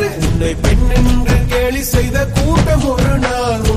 உன்னை பெண் என்று கேலி செய்த கூட்டம் ஒரு நாள்.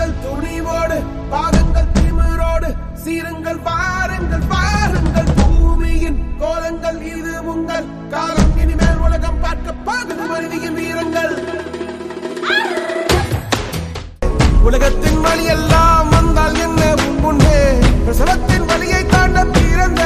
பாருங்கள் துணிவோடு பாருங்கள் திமிரோடு சீருங்கள் பாருங்கள் பாருங்கள் பூமியின் கோலங்கள். இது உங்கள் காலம். இனிமேல் உலகம் பார்க்க பாகுது மருவியின் வீரங்கள். உலகத்தின் வழி எல்லாம் வந்தால் என்ன உன் முன்னே பிரசவத்தின் வழியை தாண்ட பிறந்த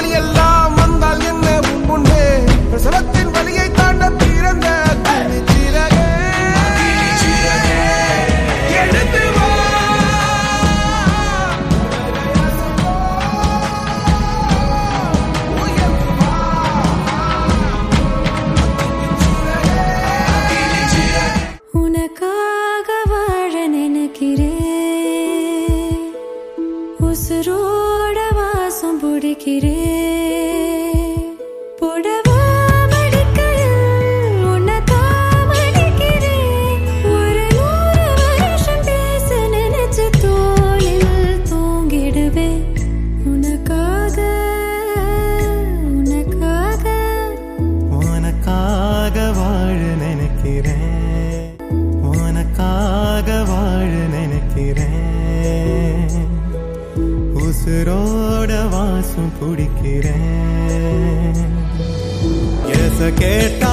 money alive. உசுரோட வாசம் பிடிக்கிறேன் கேட்டா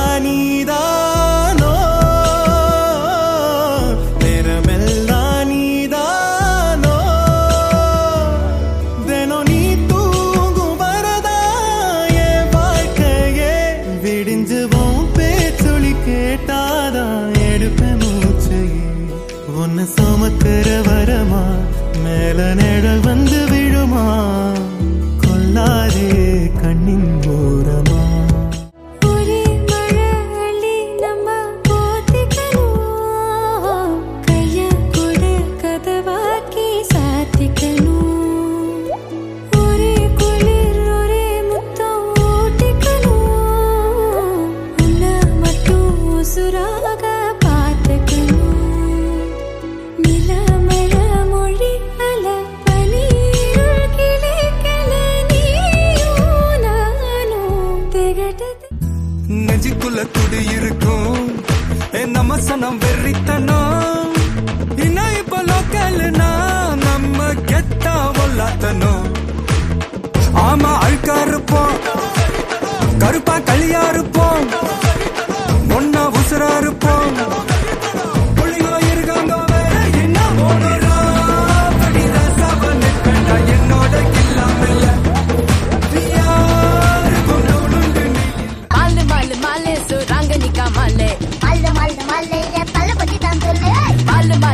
உன்னை சுமக்கிற வரமா? மேல நிழல் வந்து விழுமா? கொள்ளாதே கண்ணின் நெஞ்சுக்குள்ள துடி இருக்கும் என் நமசனம் சனம் வெறித்தனம். இன்னும் இப்ப லோக்கல்னா நம்ம கெத்தா ஒல்லாத்தனும் ஆமா அழுக்கா இருப்போம். கருப்பா களியா இருப்போம்.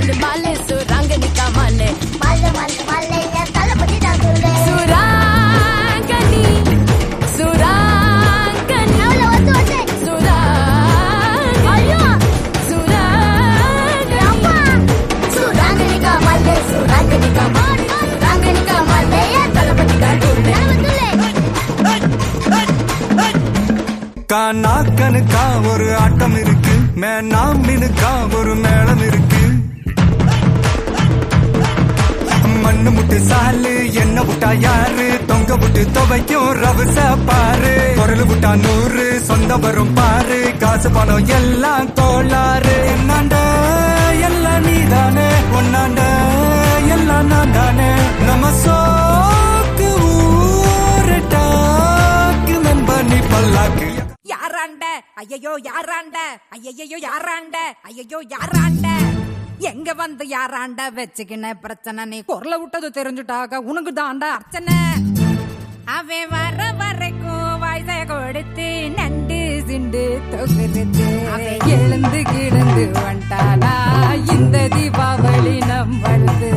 மாலு மாலு மாலு. சுராங்கனிக்கா மாலு சொல்லு சுராங்கனி சுராங்கனி அவள வந்து வந்து. சுராங்கனி ஐயோ. மல்ல சுராங்கனிகா மல்ல இத தள்ள பத்தி தான் சொல்லு கானாக்கனுக்கா ஒரு ஆட்டம் இருக்கு. மேனாமினுக்கா ஒரு மேளம் இருக்கு. மண்ணு முட்டு சாலு என்ன விட்டா யாரு? தொங்க விட்டு துவைக்கும் ரவச பாரு. குரல் விட்டா நூறு சொந்த வரும் பாரு. காசு பணம் எல்லாம் கோளாறு. என்னாண்ட? எல்லாம் நீதானே. ஒன்னாண்ட எல்லாம் நான் தானே நம்ம சோக்கு ஊரட்டாக்கு நண்பனி பல்லாக்கு. யாராண்ட? ஐயையோ யாராண்ட? ஐயையோ யாராண்ட? ஐயையோ யாராண்ட? எங்க வந்து யாராண்டா வச்சுக்கின பிரச்சனை? நீ குரல விட்டது தெரிஞ்சுட்டாக உனக்கு தாண்டா அர்ச்சனை. அவன் வர வரைக்கும் வயசை கொடுத்து நண்டு சிண்டு தொகுறது எழுந்து கிடந்து வந்தானா இந்த தீபாவளி நம்மளுது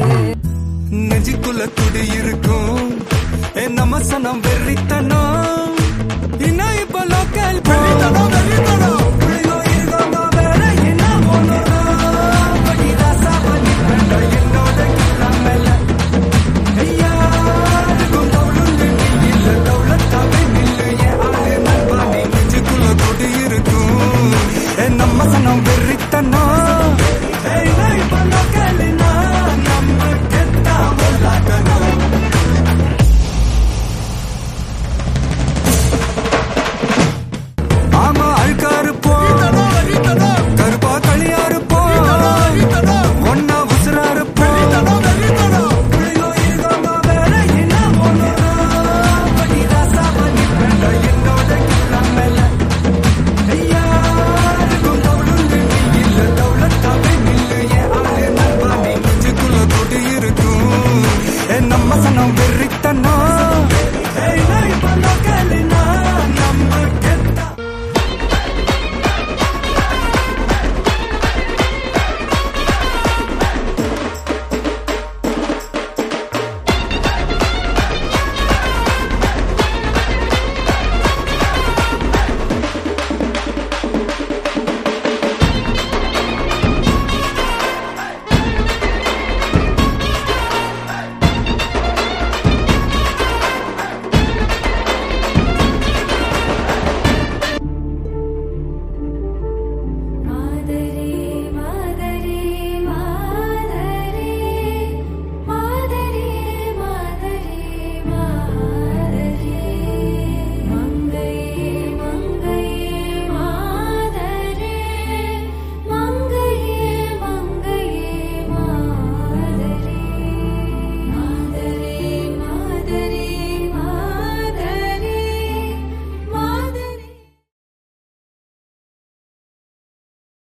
நெஞ்சுக்குள்ள துடி இருக்கும். என் நம்ம சனம்